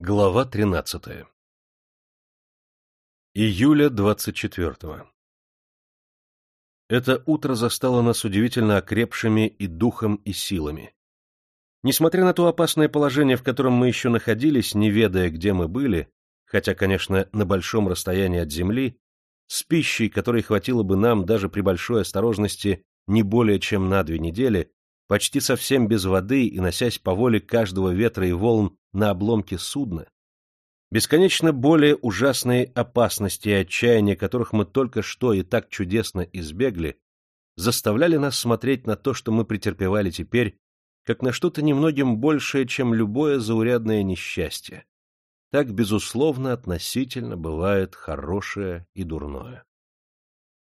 Глава 13. Июля 24. -го. Это утро застало нас удивительно окрепшими и духом, и силами. Несмотря на то опасное положение, в котором мы еще находились, не ведая, где мы были, хотя, конечно, на большом расстоянии от земли, с пищей, которой хватило бы нам даже при большой осторожности не более чем на две недели, почти совсем без воды и носясь по воле каждого ветра и волн на обломке судна, бесконечно более ужасные опасности и отчаяния, которых мы только что и так чудесно избегли, заставляли нас смотреть на то, что мы претерпевали теперь, как на что-то немногим большее, чем любое заурядное несчастье. Так, безусловно, относительно бывает хорошее и дурное.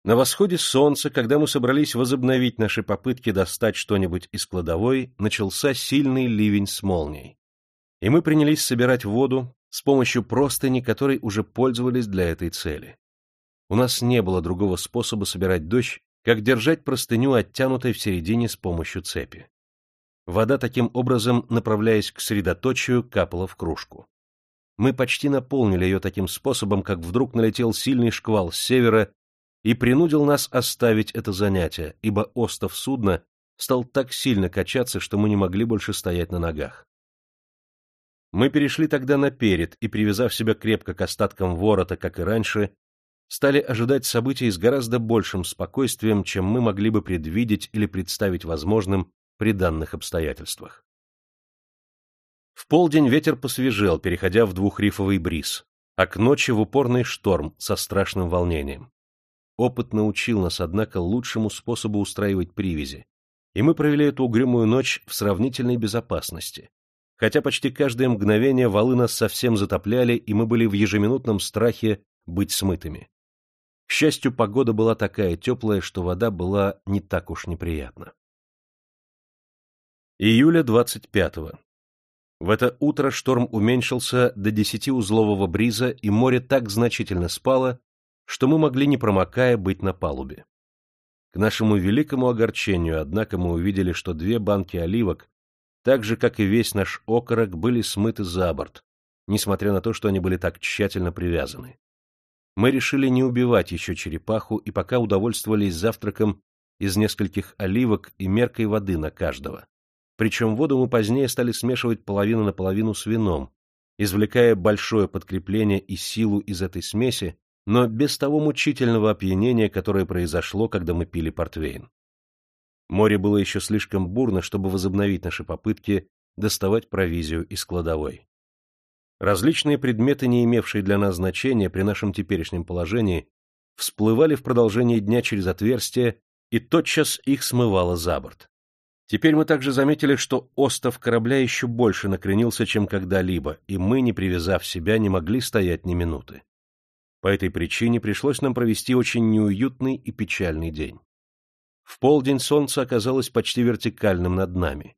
На восходе солнца, когда мы собрались возобновить наши попытки достать что-нибудь из кладовой, начался сильный ливень с молнией. И мы принялись собирать воду с помощью простыни, которой уже пользовались для этой цели. У нас не было другого способа собирать дождь, как держать простыню оттянутой в середине с помощью цепи. Вода таким образом, направляясь к средоточию, капала в кружку. Мы почти наполнили ее таким способом, как вдруг налетел сильный шквал с севера и принудил нас оставить это занятие, ибо остов судна стал так сильно качаться, что мы не могли больше стоять на ногах. Мы перешли тогда на перед и, привязав себя крепко к остаткам ворота, как и раньше, стали ожидать событий с гораздо большим спокойствием, чем мы могли бы предвидеть или представить возможным при данных обстоятельствах. В полдень ветер посвежел, переходя в двухрифовый бриз, а к ночи в упорный шторм со страшным волнением. Опыт научил нас, однако, лучшему способу устраивать привязи, и мы провели эту угрюмую ночь в сравнительной безопасности, хотя почти каждое мгновение валы нас совсем затопляли, и мы были в ежеминутном страхе быть смытыми. К счастью, погода была такая теплая, что вода была не так уж неприятна. Июля 25-го. В это утро шторм уменьшился до десятиузлового бриза, и море так значительно спало, что мы могли, не промокая, быть на палубе. К нашему великому огорчению, однако, мы увидели, что две банки оливок, так же, как и весь наш окорок, были смыты за борт, несмотря на то, что они были так тщательно привязаны. Мы решили не убивать еще черепаху и пока удовольствовались завтраком из нескольких оливок и меркой воды на каждого. Причем воду мы позднее стали смешивать половину на половину с вином, извлекая большое подкрепление и силу из этой смеси, но без того мучительного опьянения, которое произошло, когда мы пили портвейн. Море было еще слишком бурно, чтобы возобновить наши попытки доставать провизию из кладовой. Различные предметы, не имевшие для нас значения при нашем теперешнем положении, всплывали в продолжении дня через отверстия, и тотчас их смывало за борт. Теперь мы также заметили, что остов корабля еще больше накренился, чем когда-либо, и мы, не привязав себя, не могли стоять ни минуты. По этой причине пришлось нам провести очень неуютный и печальный день. В полдень солнце оказалось почти вертикальным над нами,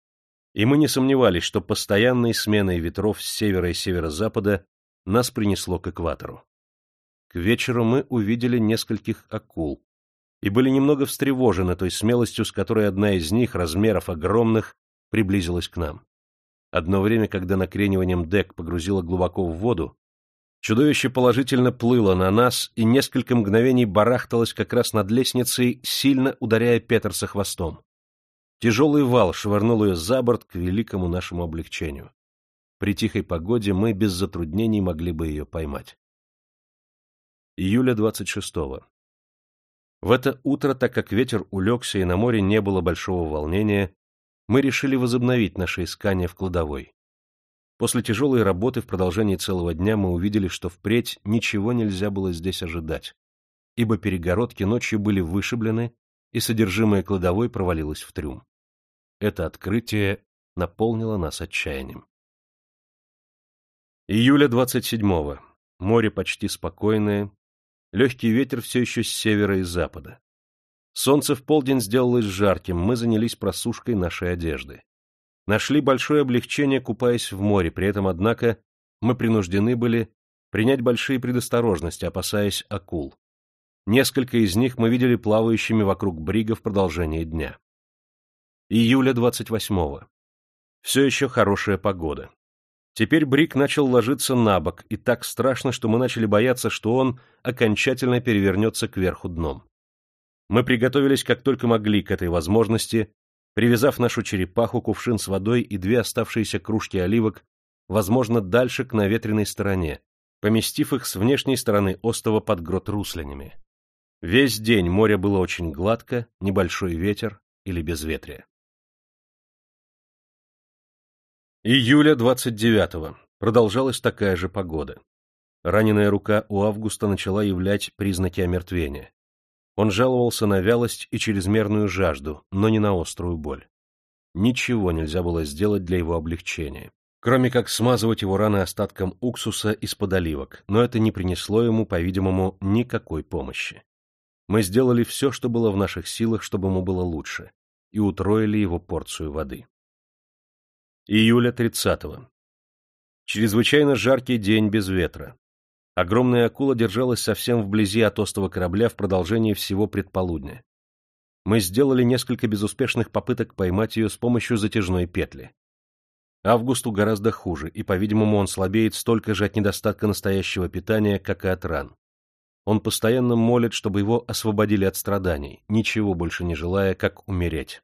и мы не сомневались, что постоянной сменой ветров с севера и северо-запада нас принесло к экватору. К вечеру мы увидели нескольких акул и были немного встревожены той смелостью, с которой одна из них, размеров огромных, приблизилась к нам. Одно время, когда накрениванием дек погрузило глубоко в воду, Чудовище положительно плыло на нас и несколько мгновений барахталось как раз над лестницей, сильно ударяя Петерса хвостом. Тяжелый вал швырнул ее за борт к великому нашему облегчению. При тихой погоде мы без затруднений могли бы ее поймать. Июля 26-го. В это утро, так как ветер улегся и на море не было большого волнения, мы решили возобновить наше искание в кладовой. После тяжелой работы в продолжении целого дня мы увидели, что впредь ничего нельзя было здесь ожидать, ибо перегородки ночью были вышиблены, и содержимое кладовой провалилось в трюм. Это открытие наполнило нас отчаянием. Июля 27-го. Море почти спокойное, легкий ветер все еще с севера и запада. Солнце в полдень сделалось жарким, мы занялись просушкой нашей одежды нашли большое облегчение, купаясь в море, при этом, однако, мы принуждены были принять большие предосторожности, опасаясь акул. Несколько из них мы видели плавающими вокруг брига в продолжении дня. Июля 28-го. Все еще хорошая погода. Теперь Брик начал ложиться на бок, и так страшно, что мы начали бояться, что он окончательно перевернется кверху дном. Мы приготовились как только могли к этой возможности, привязав нашу черепаху, кувшин с водой и две оставшиеся кружки оливок, возможно, дальше к наветренной стороне, поместив их с внешней стороны остова под грот руслянями. Весь день море было очень гладко, небольшой ветер или безветрие. Июля 29-го. Продолжалась такая же погода. Раненая рука у Августа начала являть признаки омертвения. Он жаловался на вялость и чрезмерную жажду, но не на острую боль. Ничего нельзя было сделать для его облегчения, кроме как смазывать его раны остатком уксуса из-под оливок, но это не принесло ему, по-видимому, никакой помощи. Мы сделали все, что было в наших силах, чтобы ему было лучше, и утроили его порцию воды. Июля 30-го. Чрезвычайно жаркий день без ветра. Огромная акула держалась совсем вблизи от остова корабля в продолжении всего предполудня. Мы сделали несколько безуспешных попыток поймать ее с помощью затяжной петли. Августу гораздо хуже, и, по-видимому, он слабеет столько же от недостатка настоящего питания, как и от ран. Он постоянно молит, чтобы его освободили от страданий, ничего больше не желая, как умереть.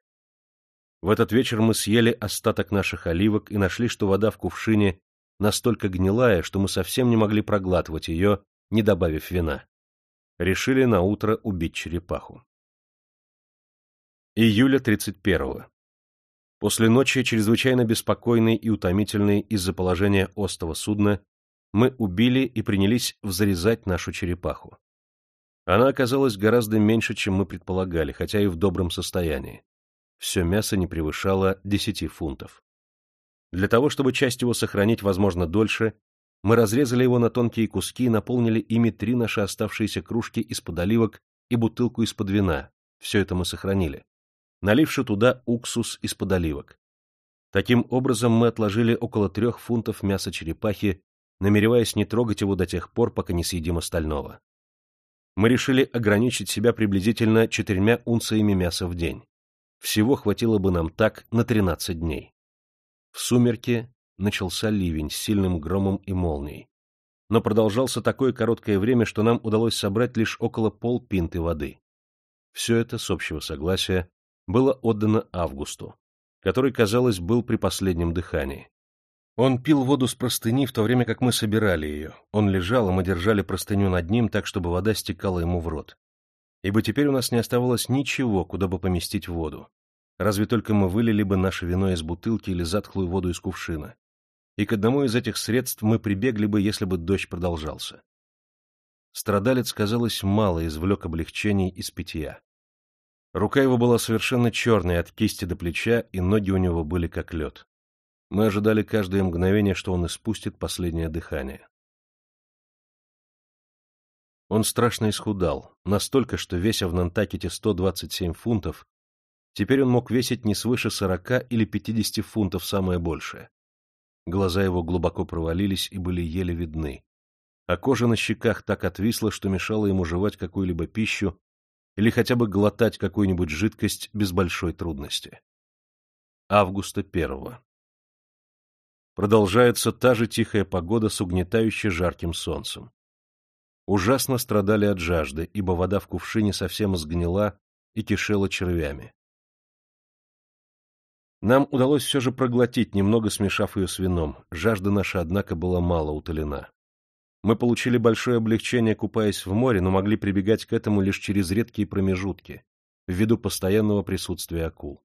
В этот вечер мы съели остаток наших оливок и нашли, что вода в кувшине настолько гнилая, что мы совсем не могли проглатывать ее, не добавив вина. Решили на утро убить черепаху. Июля 31-го. После ночи, чрезвычайно беспокойной и утомительной из-за положения остого судна, мы убили и принялись взрезать нашу черепаху. Она оказалась гораздо меньше, чем мы предполагали, хотя и в добром состоянии все мясо не превышало 10 фунтов. Для того, чтобы часть его сохранить, возможно, дольше, мы разрезали его на тонкие куски и наполнили ими три наши оставшиеся кружки из-под оливок и бутылку из-под вина. Все это мы сохранили, наливши туда уксус из-под оливок. Таким образом, мы отложили около трех фунтов мяса черепахи, намереваясь не трогать его до тех пор, пока не съедим остального. Мы решили ограничить себя приблизительно четырьмя унциями мяса в день. Всего хватило бы нам так на тринадцать дней. В сумерки начался ливень с сильным громом и молнией. Но продолжался такое короткое время, что нам удалось собрать лишь около полпинты воды. Все это, с общего согласия, было отдано Августу, который, казалось, был при последнем дыхании. Он пил воду с простыни, в то время как мы собирали ее. Он лежал, и мы держали простыню над ним так, чтобы вода стекала ему в рот ибо теперь у нас не оставалось ничего, куда бы поместить воду. Разве только мы вылили бы наше вино из бутылки или затхлую воду из кувшина. И к одному из этих средств мы прибегли бы, если бы дождь продолжался. Страдалец, казалось, мало извлек облегчений из питья. Рука его была совершенно черной от кисти до плеча, и ноги у него были как лед. Мы ожидали каждое мгновение, что он испустит последнее дыхание. Он страшно исхудал, настолько, что, веся в Нантакете 127 фунтов, теперь он мог весить не свыше 40 или 50 фунтов самое большее. Глаза его глубоко провалились и были еле видны, а кожа на щеках так отвисла, что мешала ему жевать какую-либо пищу или хотя бы глотать какую-нибудь жидкость без большой трудности. Августа первого. Продолжается та же тихая погода с угнетающе жарким солнцем ужасно страдали от жажды, ибо вода в кувшине совсем сгнила и кишела червями. Нам удалось все же проглотить, немного смешав ее с вином. Жажда наша, однако, была мало утолена. Мы получили большое облегчение, купаясь в море, но могли прибегать к этому лишь через редкие промежутки, ввиду постоянного присутствия акул.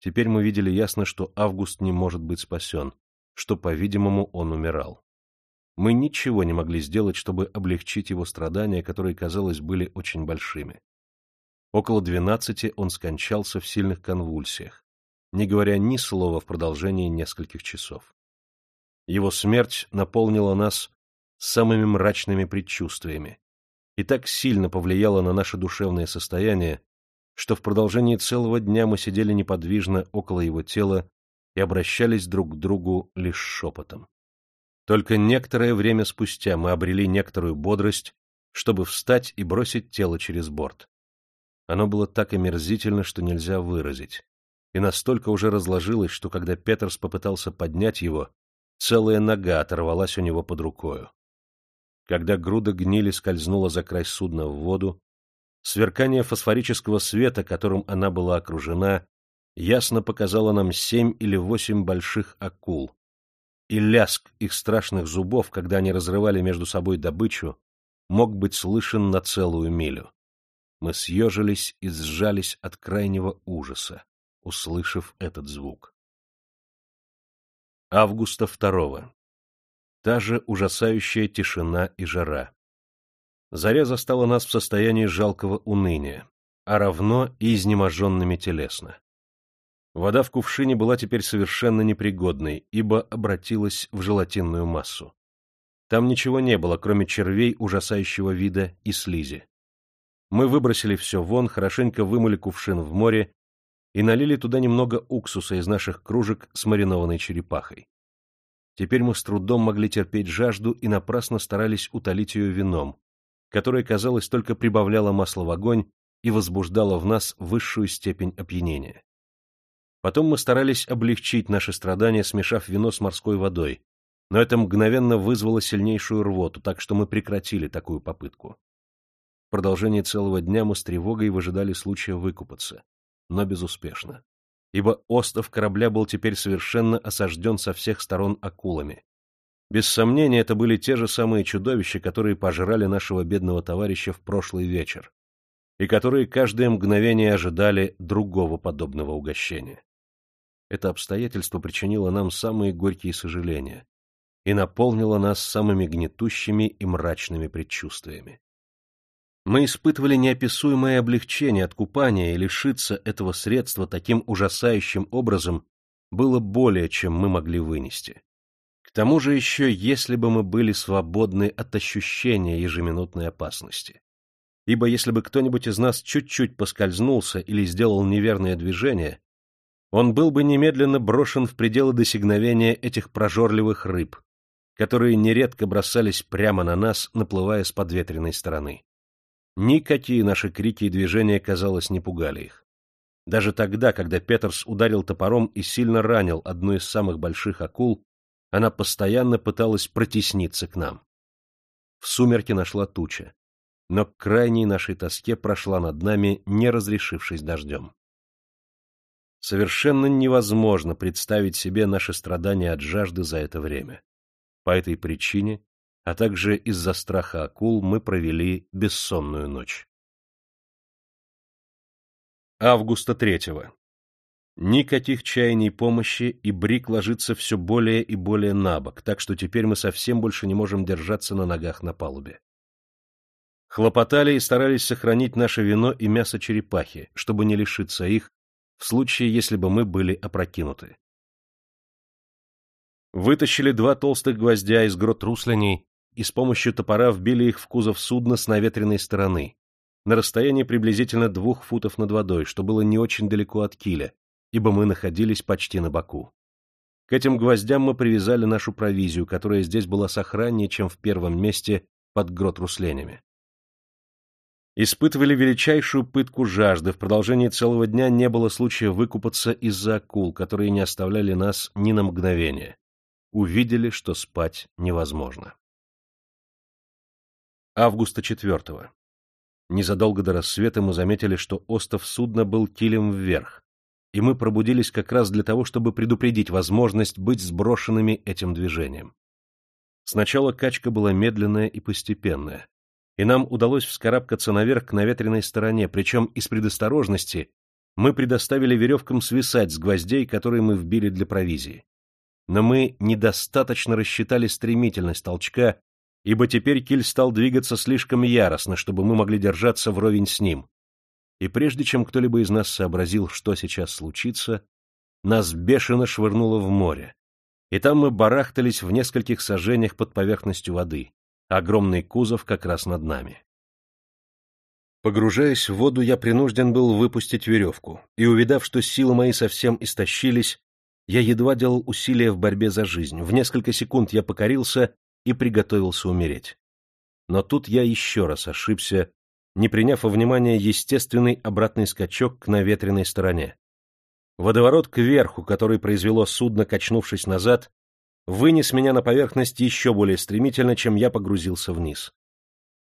Теперь мы видели ясно, что Август не может быть спасен, что, по-видимому, он умирал. Мы ничего не могли сделать, чтобы облегчить его страдания, которые, казалось, были очень большими. Около двенадцати он скончался в сильных конвульсиях, не говоря ни слова в продолжении нескольких часов. Его смерть наполнила нас самыми мрачными предчувствиями и так сильно повлияла на наше душевное состояние, что в продолжении целого дня мы сидели неподвижно около его тела и обращались друг к другу лишь шепотом. Только некоторое время спустя мы обрели некоторую бодрость, чтобы встать и бросить тело через борт. Оно было так омерзительно, что нельзя выразить, и настолько уже разложилось, что когда Петерс попытался поднять его, целая нога оторвалась у него под рукою. Когда груда гнили скользнула за край судна в воду, сверкание фосфорического света, которым она была окружена, ясно показало нам семь или восемь больших акул, и ляск их страшных зубов, когда они разрывали между собой добычу, мог быть слышен на целую милю. Мы съежились и сжались от крайнего ужаса, услышав этот звук. Августа второго. Та же ужасающая тишина и жара. Заря застала нас в состоянии жалкого уныния, а равно и изнеможенными телесно. Вода в кувшине была теперь совершенно непригодной, ибо обратилась в желатинную массу. Там ничего не было, кроме червей ужасающего вида и слизи. Мы выбросили все вон, хорошенько вымыли кувшин в море и налили туда немного уксуса из наших кружек с маринованной черепахой. Теперь мы с трудом могли терпеть жажду и напрасно старались утолить ее вином, которое, казалось, только прибавляло масло в огонь и возбуждало в нас высшую степень опьянения. Потом мы старались облегчить наши страдания, смешав вино с морской водой, но это мгновенно вызвало сильнейшую рвоту, так что мы прекратили такую попытку. В продолжении целого дня мы с тревогой выжидали случая выкупаться, но безуспешно, ибо остов корабля был теперь совершенно осажден со всех сторон акулами. Без сомнения, это были те же самые чудовища, которые пожрали нашего бедного товарища в прошлый вечер, и которые каждое мгновение ожидали другого подобного угощения. Это обстоятельство причинило нам самые горькие сожаления и наполнило нас самыми гнетущими и мрачными предчувствиями. Мы испытывали неописуемое облегчение от купания, и лишиться этого средства таким ужасающим образом было более, чем мы могли вынести. К тому же еще, если бы мы были свободны от ощущения ежеминутной опасности. Ибо если бы кто-нибудь из нас чуть-чуть поскользнулся или сделал неверное движение, он был бы немедленно брошен в пределы досягновения этих прожорливых рыб, которые нередко бросались прямо на нас, наплывая с подветренной стороны. Никакие наши крики и движения, казалось, не пугали их. Даже тогда, когда Петерс ударил топором и сильно ранил одну из самых больших акул, она постоянно пыталась протесниться к нам. В сумерки нашла туча, но к крайней нашей тоске прошла над нами, не разрешившись дождем. Совершенно невозможно представить себе наши страдания от жажды за это время. По этой причине, а также из-за страха акул, мы провели бессонную ночь. Августа третьего. Никаких чаяний помощи, и Брик ложится все более и более набок, так что теперь мы совсем больше не можем держаться на ногах на палубе. Хлопотали и старались сохранить наше вино и мясо черепахи, чтобы не лишиться их, в случае, если бы мы были опрокинуты. Вытащили два толстых гвоздя из грот русляней и с помощью топора вбили их в кузов судна с наветренной стороны, на расстоянии приблизительно двух футов над водой, что было не очень далеко от киля, ибо мы находились почти на боку. К этим гвоздям мы привязали нашу провизию, которая здесь была сохраннее, чем в первом месте под грот русленями испытывали величайшую пытку жажды, в продолжении целого дня не было случая выкупаться из-за акул, которые не оставляли нас ни на мгновение. Увидели, что спать невозможно. Августа 4. Незадолго до рассвета мы заметили, что остов судна был килем вверх, и мы пробудились как раз для того, чтобы предупредить возможность быть сброшенными этим движением. Сначала качка была медленная и постепенная, и нам удалось вскарабкаться наверх к наветренной стороне, причем из предосторожности мы предоставили веревкам свисать с гвоздей, которые мы вбили для провизии. Но мы недостаточно рассчитали стремительность толчка, ибо теперь киль стал двигаться слишком яростно, чтобы мы могли держаться вровень с ним. И прежде чем кто-либо из нас сообразил, что сейчас случится, нас бешено швырнуло в море, и там мы барахтались в нескольких сажениях под поверхностью воды. Огромный кузов как раз над нами. Погружаясь в воду, я принужден был выпустить веревку, и, увидав, что силы мои совсем истощились, я едва делал усилия в борьбе за жизнь. В несколько секунд я покорился и приготовился умереть. Но тут я еще раз ошибся, не приняв во внимание естественный обратный скачок к наветренной стороне. Водоворот кверху, который произвело судно, качнувшись назад, вынес меня на поверхность еще более стремительно, чем я погрузился вниз.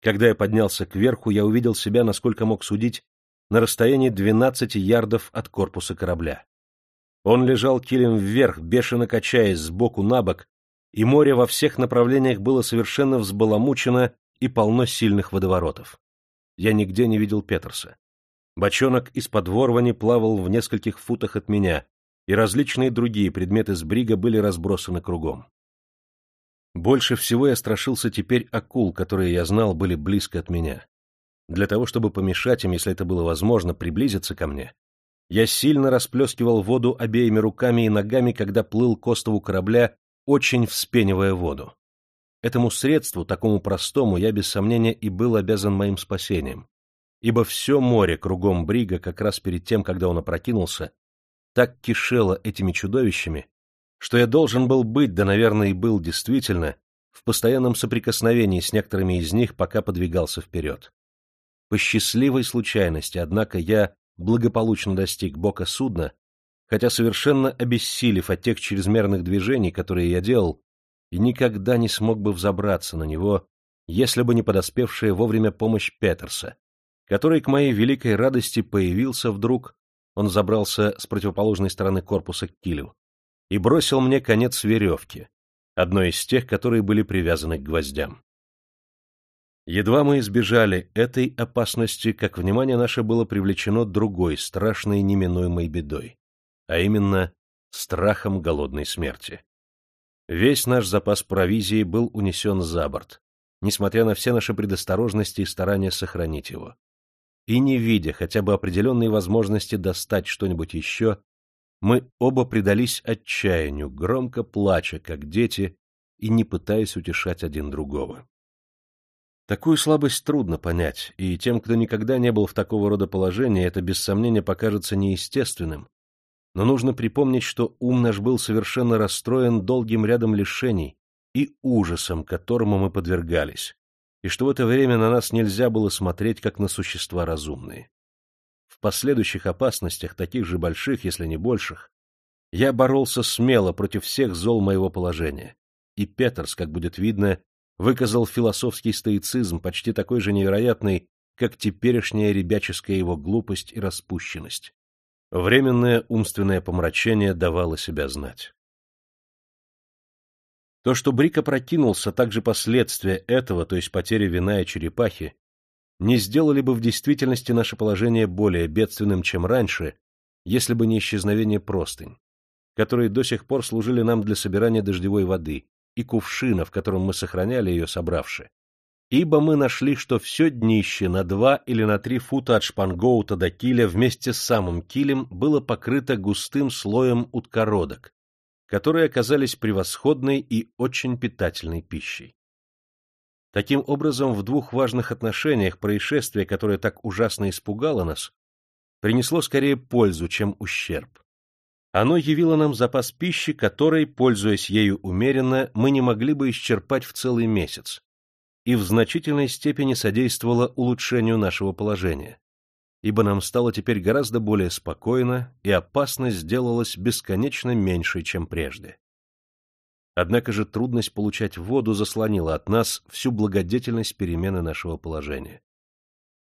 Когда я поднялся кверху, я увидел себя, насколько мог судить, на расстоянии 12 ярдов от корпуса корабля. Он лежал килем вверх, бешено качаясь сбоку на бок, и море во всех направлениях было совершенно взбаламучено и полно сильных водоворотов. Я нигде не видел Петерса. Бочонок из-под ворвани плавал в нескольких футах от меня, и различные другие предметы с брига были разбросаны кругом. Больше всего я страшился теперь акул, которые я знал были близко от меня. Для того, чтобы помешать им, если это было возможно, приблизиться ко мне, я сильно расплескивал воду обеими руками и ногами, когда плыл к острову корабля, очень вспенивая воду. Этому средству, такому простому, я без сомнения и был обязан моим спасением, ибо все море кругом Брига, как раз перед тем, когда он опрокинулся, так кишело этими чудовищами, что я должен был быть, да, наверное, и был действительно, в постоянном соприкосновении с некоторыми из них, пока подвигался вперед. По счастливой случайности, однако, я благополучно достиг бока судна, хотя совершенно обессилев от тех чрезмерных движений, которые я делал, и никогда не смог бы взобраться на него, если бы не подоспевшая вовремя помощь Петерса, который, к моей великой радости, появился вдруг, он забрался с противоположной стороны корпуса к килю, и бросил мне конец веревки, одной из тех, которые были привязаны к гвоздям. Едва мы избежали этой опасности, как внимание наше было привлечено другой страшной неминуемой бедой, а именно страхом голодной смерти. Весь наш запас провизии был унесен за борт, несмотря на все наши предосторожности и старания сохранить его. И не видя хотя бы определенной возможности достать что-нибудь еще, мы оба предались отчаянию, громко плача, как дети, и не пытаясь утешать один другого. Такую слабость трудно понять, и тем, кто никогда не был в такого рода положении, это без сомнения покажется неестественным. Но нужно припомнить, что ум наш был совершенно расстроен долгим рядом лишений и ужасом, которому мы подвергались, и что в это время на нас нельзя было смотреть, как на существа разумные. В последующих опасностях, таких же больших, если не больших, я боролся смело против всех зол моего положения, и Петерс, как будет видно, выказал философский стоицизм, почти такой же невероятный, как теперешняя ребяческая его глупость и распущенность. Временное умственное помрачение давало себя знать. То, что Брик опрокинулся, также последствия этого, то есть потери вина и черепахи, не сделали бы в действительности наше положение более бедственным, чем раньше, если бы не исчезновение простынь, которые до сих пор служили нам для собирания дождевой воды, и кувшина, в котором мы сохраняли ее собравши. Ибо мы нашли, что все днище на два или на три фута от шпангоута до киля вместе с самым килем было покрыто густым слоем уткородок, которые оказались превосходной и очень питательной пищей. Таким образом, в двух важных отношениях происшествие, которое так ужасно испугало нас, принесло скорее пользу, чем ущерб. Оно явило нам запас пищи, который, пользуясь ею умеренно, мы не могли бы исчерпать в целый месяц, и в значительной степени содействовало улучшению нашего положения, ибо нам стало теперь гораздо более спокойно, и опасность сделалась бесконечно меньшей, чем прежде. Однако же трудность получать воду заслонила от нас всю благодетельность перемены нашего положения.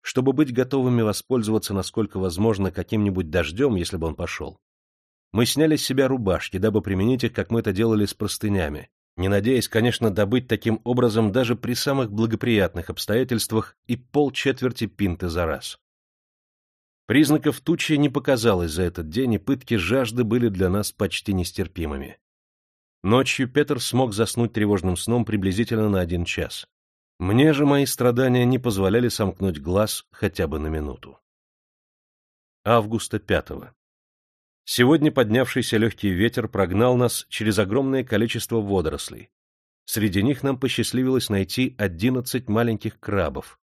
Чтобы быть готовыми воспользоваться, насколько возможно, каким-нибудь дождем, если бы он пошел, мы сняли с себя рубашки, дабы применить их, как мы это делали с простынями, не надеясь, конечно, добыть таким образом даже при самых благоприятных обстоятельствах и полчетверти пинты за раз. Признаков тучи не показалось за этот день, и пытки жажды были для нас почти нестерпимыми. Ночью Петр смог заснуть тревожным сном приблизительно на один час. Мне же мои страдания не позволяли сомкнуть глаз хотя бы на минуту. Августа пятого. Сегодня поднявшийся легкий ветер прогнал нас через огромное количество водорослей. Среди них нам посчастливилось найти одиннадцать маленьких крабов,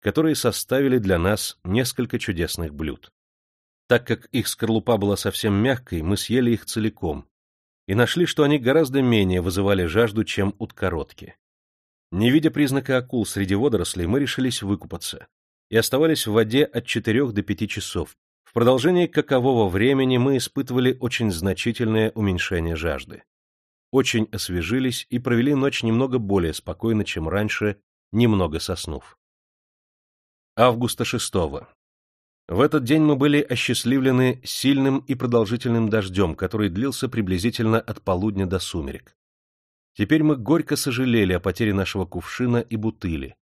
которые составили для нас несколько чудесных блюд. Так как их скорлупа была совсем мягкой, мы съели их целиком и нашли, что они гораздо менее вызывали жажду, чем уткоротки. Не видя признака акул среди водорослей, мы решились выкупаться и оставались в воде от четырех до пяти часов, в продолжении какового времени мы испытывали очень значительное уменьшение жажды. очень освежились и провели ночь немного более спокойно, чем раньше, немного соснув. Августа 6. В этот день мы были осчастливлены сильным и продолжительным дождем, который длился приблизительно от полудня до сумерек. Теперь мы горько сожалели о потере нашего кувшина и бутыли,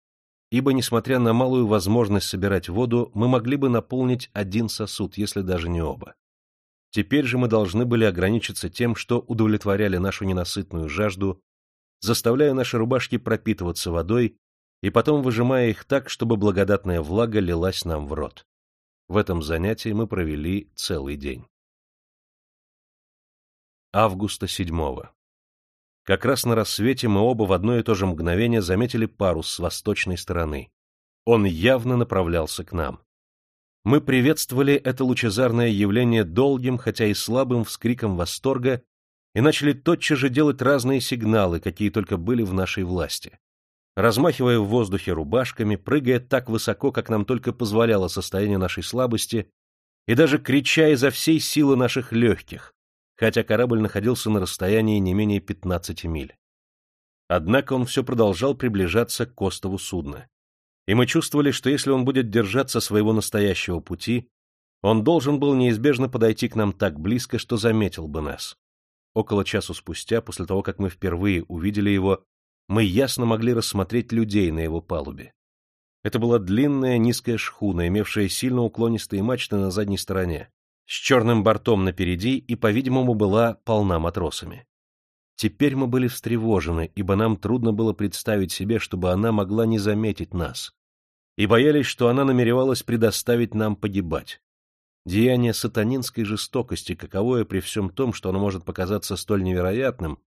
ибо, несмотря на малую возможность собирать воду, мы могли бы наполнить один сосуд, если даже не оба. Теперь же мы должны были ограничиться тем, что удовлетворяли нашу ненасытную жажду, заставляя наши рубашки пропитываться водой и потом выжимая их так, чтобы благодатная влага лилась нам в рот. В этом занятии мы провели целый день. Августа 7. Как раз на рассвете мы оба в одно и то же мгновение заметили парус с восточной стороны. Он явно направлялся к нам. Мы приветствовали это лучезарное явление долгим, хотя и слабым вскриком восторга и начали тотчас же делать разные сигналы, какие только были в нашей власти. Размахивая в воздухе рубашками, прыгая так высоко, как нам только позволяло состояние нашей слабости, и даже крича изо всей силы наших легких, хотя корабль находился на расстоянии не менее 15 миль. Однако он все продолжал приближаться к остову судна и мы чувствовали, что если он будет держаться своего настоящего пути, он должен был неизбежно подойти к нам так близко, что заметил бы нас. Около часу спустя, после того, как мы впервые увидели его, мы ясно могли рассмотреть людей на его палубе. Это была длинная низкая шхуна, имевшая сильно уклонистые мачты на задней стороне, с черным бортом напереди и, по-видимому, была полна матросами. Теперь мы были встревожены, ибо нам трудно было представить себе, чтобы она могла не заметить нас и боялись, что она намеревалась предоставить нам погибать. Деяние сатанинской жестокости, каковое при всем том, что оно может показаться столь невероятным,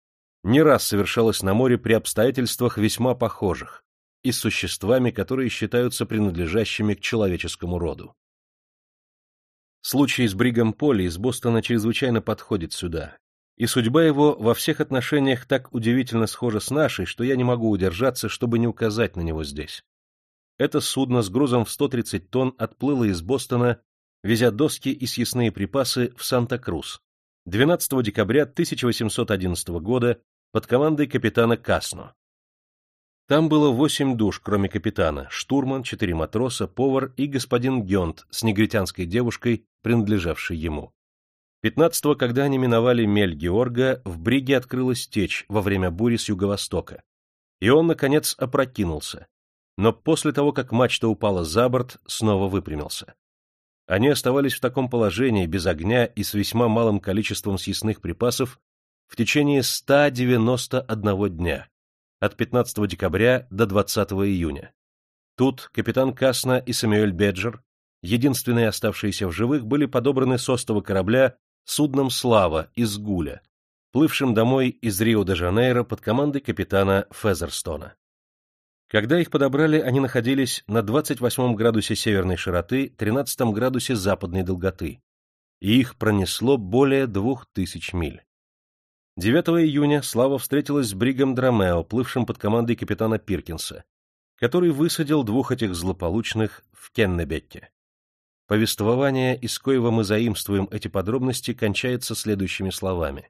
не раз совершалось на море при обстоятельствах весьма похожих и с существами, которые считаются принадлежащими к человеческому роду. Случай с Бригом Поли из Бостона чрезвычайно подходит сюда, и судьба его во всех отношениях так удивительно схожа с нашей, что я не могу удержаться, чтобы не указать на него здесь. Это судно с грузом в 130 тонн отплыло из Бостона, везя доски и съестные припасы в Санта-Крус 12 декабря 1811 года под командой капитана Касно. Там было восемь душ, кроме капитана, штурман, четыре матроса, повар и господин Гёнт с негритянской девушкой, принадлежавшей ему. 15-го, когда они миновали мель Георга, в бриге открылась течь во время бури с юго-востока. И он, наконец, опрокинулся, но после того, как мачта упала за борт, снова выпрямился. Они оставались в таком положении, без огня и с весьма малым количеством съестных припасов, в течение 191 дня, от 15 декабря до 20 июня. Тут капитан Касна и Самюэль Беджер, единственные оставшиеся в живых, были подобраны с остова корабля судном «Слава» из Гуля, плывшим домой из Рио-де-Жанейро под командой капитана Фезерстона. Когда их подобрали, они находились на 28 градусе северной широты, 13 градусе западной долготы, и их пронесло более двух тысяч миль. 9 июня Слава встретилась с Бригом Дромео, плывшим под командой капитана Пиркинса, который высадил двух этих злополучных в Кеннебекке. Повествование, из коего мы заимствуем эти подробности, кончается следующими словами.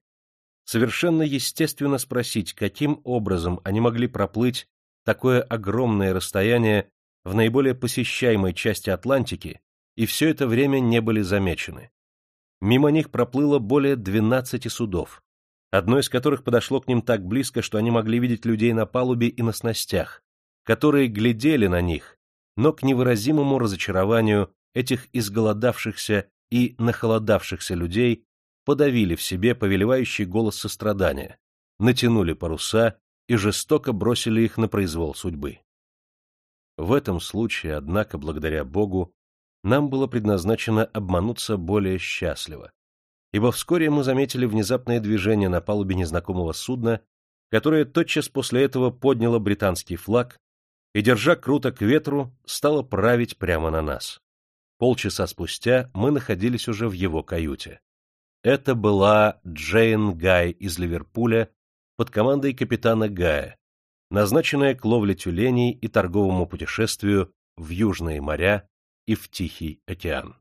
Совершенно естественно спросить, каким образом они могли проплыть такое огромное расстояние в наиболее посещаемой части Атлантики и все это время не были замечены. Мимо них проплыло более 12 судов, одно из которых подошло к ним так близко, что они могли видеть людей на палубе и на снастях, которые глядели на них, но к невыразимому разочарованию этих изголодавшихся и нахолодавшихся людей подавили в себе повелевающий голос сострадания, натянули паруса и жестоко бросили их на произвол судьбы. В этом случае, однако, благодаря Богу, нам было предназначено обмануться более счастливо, ибо вскоре мы заметили внезапное движение на палубе незнакомого судна, которое тотчас после этого подняло британский флаг и, держа круто к ветру, стало править прямо на нас. Полчаса спустя мы находились уже в его каюте. Это была Джейн Гай из Ливерпуля, под командой капитана Гая, назначенная к ловле тюленей и торговому путешествию в Южные моря и в Тихий океан.